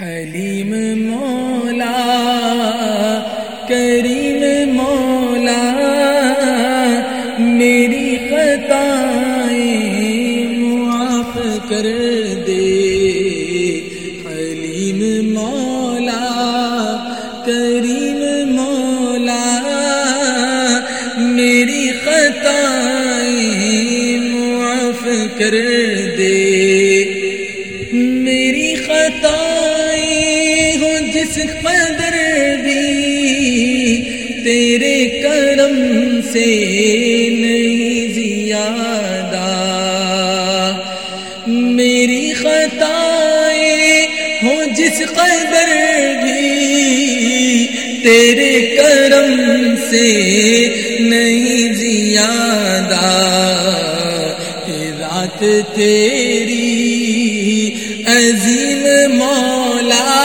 حلیم مولا، کریم مولا، میری خطائیں معاف کر دے۔ حلیم مولا، کریم مولا، میری خطائیں معاف کر دے کرم سے نہیں زیادہ۔ میری خطائیں ہو جس قدر بھی تیرے کرم سے نہیں زیادہ۔ رات تیری عظیم مولا۔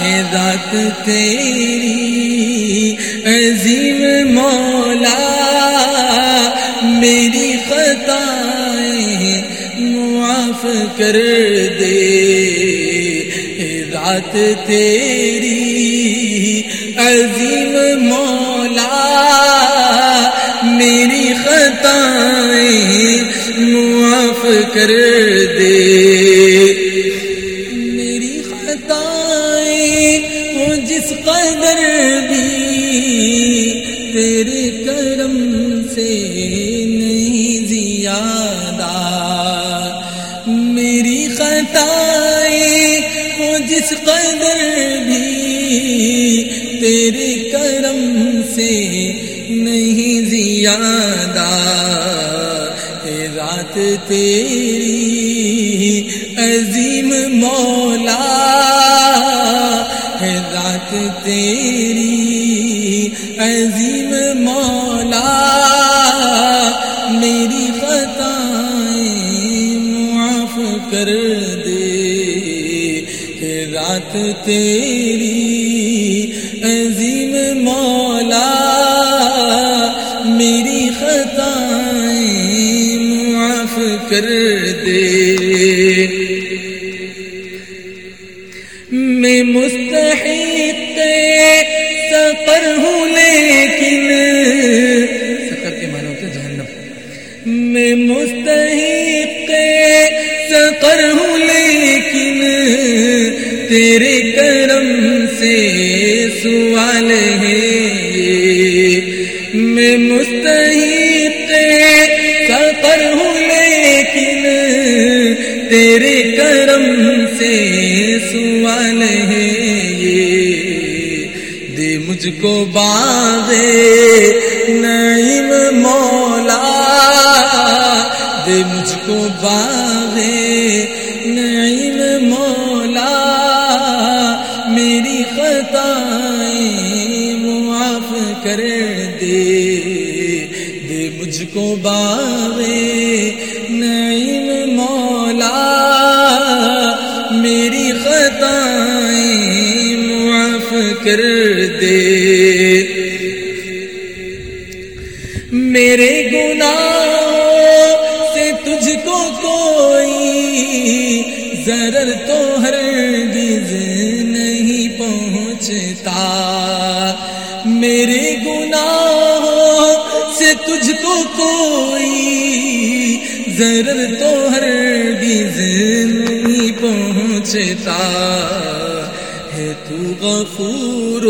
ہے ذات تیری معاف کر دے رات تیری عظیم مولا میری خطائیں معاف کر میری خطائیں وہ جس قدر بھی تیرے کرم سے نہیں زیادہ۔ رات تیری عظیم مولا۔ ہے رات تیری عظیم مولا۔ میری ذات تیری عظیم مولا میری خطائیں معاف کر دے۔ تیرے کرم سے سوال ہے میں مستحق سفر ہوں لیکن تیرے کرم سے سوال ہے یہ۔ دے مجھ کو باغ کر دے۔ میرے گناہ سے تجھ کو کوئی ضرر تو ہر گز نہیں پہنچتا۔ میرے گناہ سے تجھ کو کوئی ضرر تو ہر گز نہیں پہنچتا۔ ہے تو غفور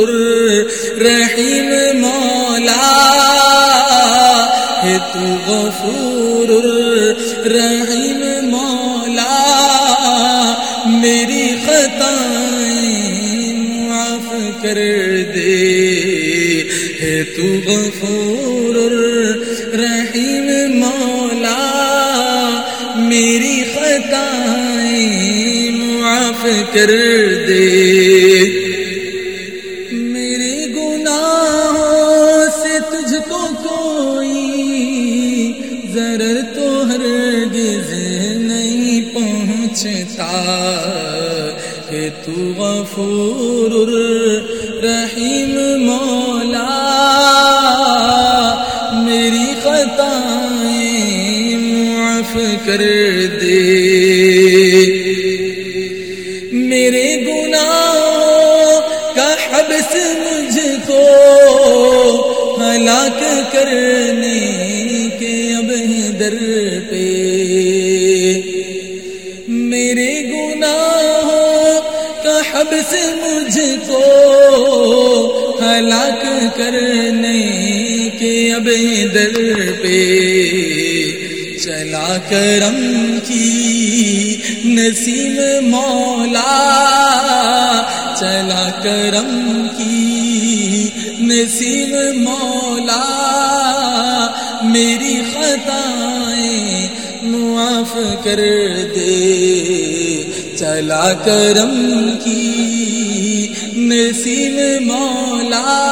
رحیم مولا ہے تو غفور رحیم مولا میری خطائیں معاف کر دے ہے تو غفور رحیم مولا میری خطائیں معاف کر دے۔ میرے گناہوں سے تجھ کو کوئی ضرر تو ہرگز نہیں پہنچتا کہ تو غفور رحیم مولا میری خطائیں معاف کر کرنے کے اب در پہ۔ میرے گناہوں کا حبس مجھ کو ہلاک کرنے کے اب در پہ۔ چلا کرم کی نسیم مولا، چلا کرم کی نسیم مولا۔ میری خطائیں معاف کر دے۔ چلا کرم کی نسیم مولا۔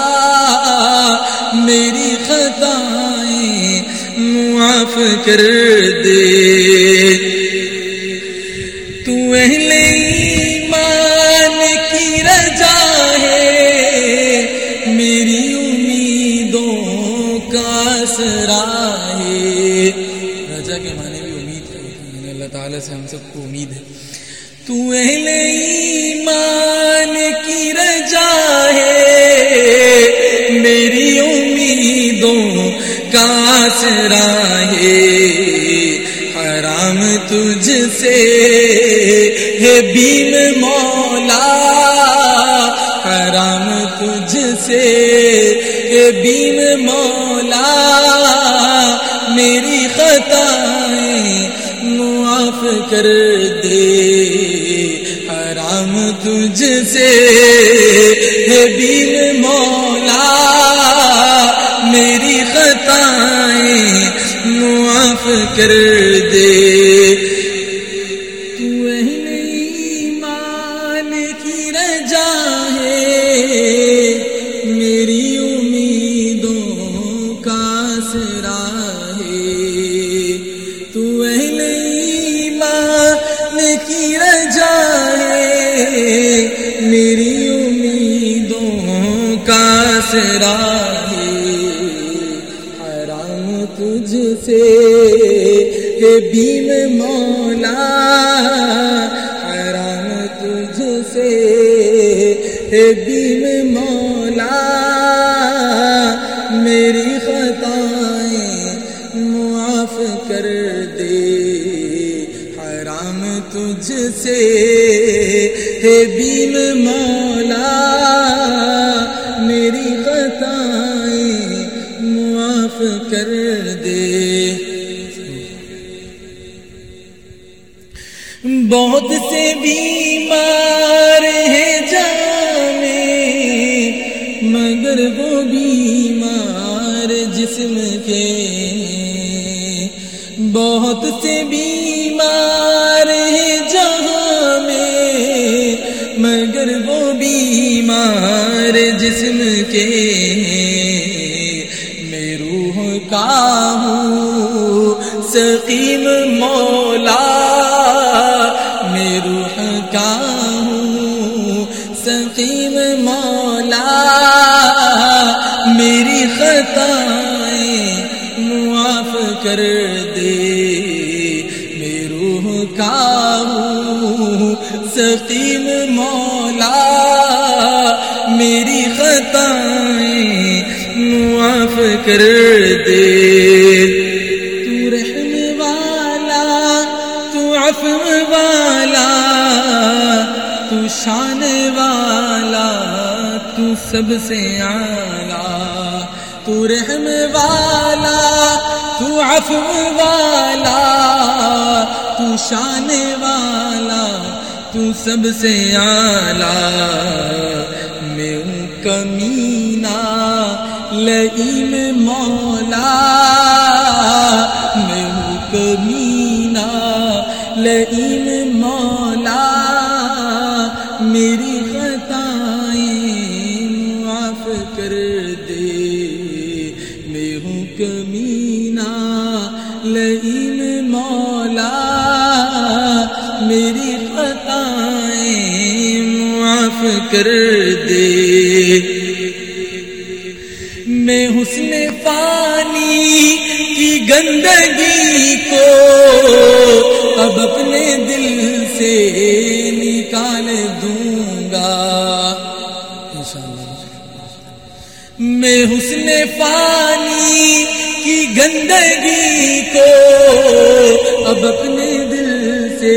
میری خطائیں معاف کر دے۔ سب کو امید ہے۔ تو اہل ایمان کی رجا ہے۔ میری امیدوں کا سرا ہے۔ حرام تجھ سے ہے بیم مولا۔ حرام تجھ سے ہے بیم مولا۔ میری خطائیں معاف کر دے۔ حرام تجھ سے ہے بین مولا میری خطائیں معاف کر دے۔ میری امیدوں کا سرا ہے۔ حرام تجھ سے ہے بیم مولا۔ حرام تجھ سے ہے بیم مولا۔ میری خطائیں معاف کر دے۔ حرام تجھ سے بیم مولا، میری خطائیں معاف کر دے۔ بہت سے بیمار ہیں جانے مگر وہ بیمار جسم کے۔ بہت سے بیمار بیمار جسم کے میں روح کا ہوں، سقیم مولا میں روح کا ہوں، سقیم مولا میری خطائیں معاف کر دے۔ میں روح کا ہوں، سقیم مولا میری خطائیں معاف کر دے۔ تو رحم والا، تو عفو والا، تو شان والا، تو سب سے آلہ تو رحم والا، تو عفو والا، تو شان والا، تو سب سے آلہ کمینہ لئیم مولا، میں ہوں کمینہ لئیم مولا، میری خطائیں معاف کر دے، میں ہوں کمینہ لئیم مولا، میری خطائیں کر دے۔ میں حسن پانی کی گندگی کو اب اپنے دل سے نکال دوں گا۔ میں حسن فانی کی گندگی کو اب اپنے دل سے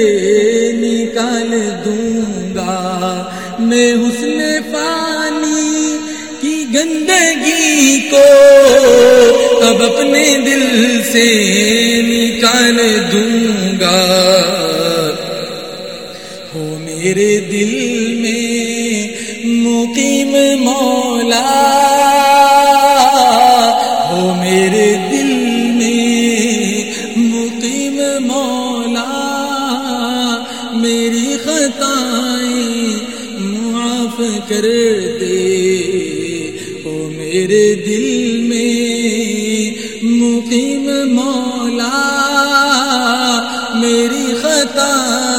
نکال دوں گا۔ میں حسن فانی کی گندگی کو اب اپنے دل سے نکال دوں گا۔ ہو میرے دل میں مقیم مولا۔ ہو میرے دل میں مقیم مولا۔ میری خطائیں کر دے او میرے دل میں مقیم مولا میری خطا